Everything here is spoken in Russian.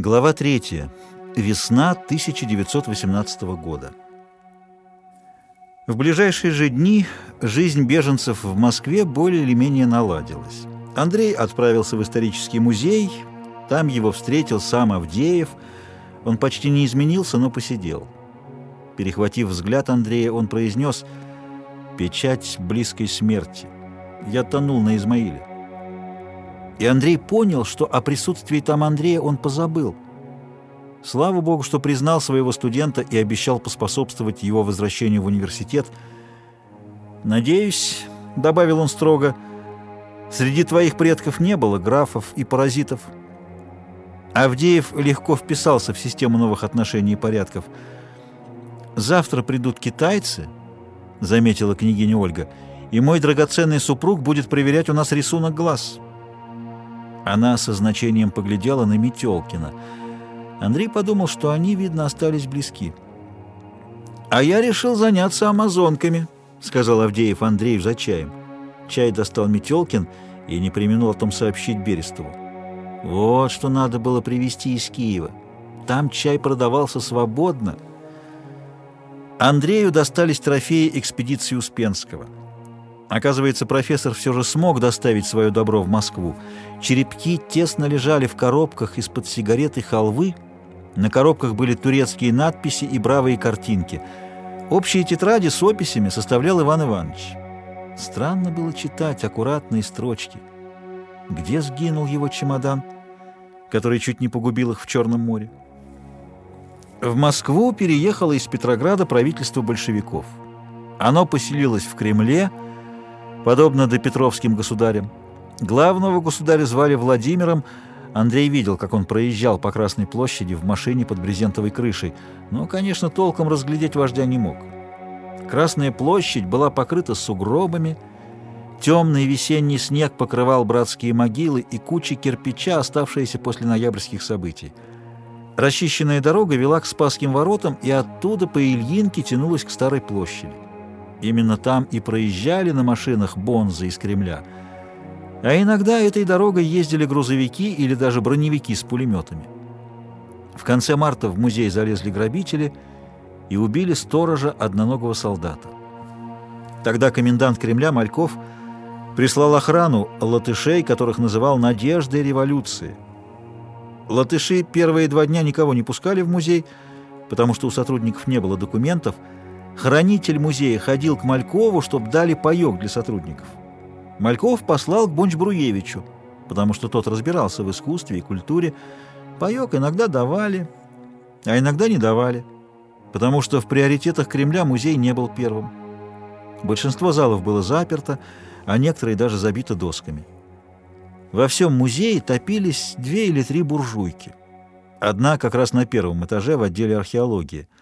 Глава 3. Весна 1918 года. В ближайшие же дни жизнь беженцев в Москве более или менее наладилась. Андрей отправился в исторический музей, там его встретил сам Авдеев. Он почти не изменился, но посидел. Перехватив взгляд Андрея, он произнес «Печать близкой смерти. Я тонул на Измаиле». И Андрей понял, что о присутствии там Андрея он позабыл. Слава Богу, что признал своего студента и обещал поспособствовать его возвращению в университет. «Надеюсь», — добавил он строго, — «среди твоих предков не было графов и паразитов». Авдеев легко вписался в систему новых отношений и порядков. «Завтра придут китайцы», — заметила княгиня Ольга, — «и мой драгоценный супруг будет проверять у нас рисунок глаз». Она со значением поглядела на Метелкина. Андрей подумал, что они, видно, остались близки. «А я решил заняться амазонками», — сказал Авдеев Андрею за чаем. Чай достал Метелкин и не применил о том сообщить Берестову. Вот что надо было привезти из Киева. Там чай продавался свободно. Андрею достались трофеи экспедиции Успенского — Оказывается, профессор все же смог доставить свое добро в Москву. Черепки тесно лежали в коробках из-под сигарет и халвы. На коробках были турецкие надписи и бравые картинки. Общие тетради с описями составлял Иван Иванович. Странно было читать аккуратные строчки. Где сгинул его чемодан, который чуть не погубил их в Черном море? В Москву переехало из Петрограда правительство большевиков. Оно поселилось в Кремле, подобно допетровским государям. Главного государя звали Владимиром. Андрей видел, как он проезжал по Красной площади в машине под брезентовой крышей, но, конечно, толком разглядеть вождя не мог. Красная площадь была покрыта сугробами, темный весенний снег покрывал братские могилы и кучи кирпича, оставшиеся после ноябрьских событий. Расчищенная дорога вела к Спасским воротам, и оттуда по Ильинке тянулась к Старой площади. Именно там и проезжали на машинах бонзы из Кремля. А иногда этой дорогой ездили грузовики или даже броневики с пулеметами. В конце марта в музей залезли грабители и убили сторожа одноногого солдата. Тогда комендант Кремля Мальков прислал охрану латышей, которых называл «надеждой революции». Латыши первые два дня никого не пускали в музей, потому что у сотрудников не было документов – Хранитель музея ходил к Малькову, чтобы дали паёк для сотрудников. Мальков послал к Бонч-Бруевичу, потому что тот разбирался в искусстве и культуре. Паёк иногда давали, а иногда не давали, потому что в приоритетах Кремля музей не был первым. Большинство залов было заперто, а некоторые даже забиты досками. Во всем музее топились две или три буржуйки. Одна как раз на первом этаже в отделе археологии –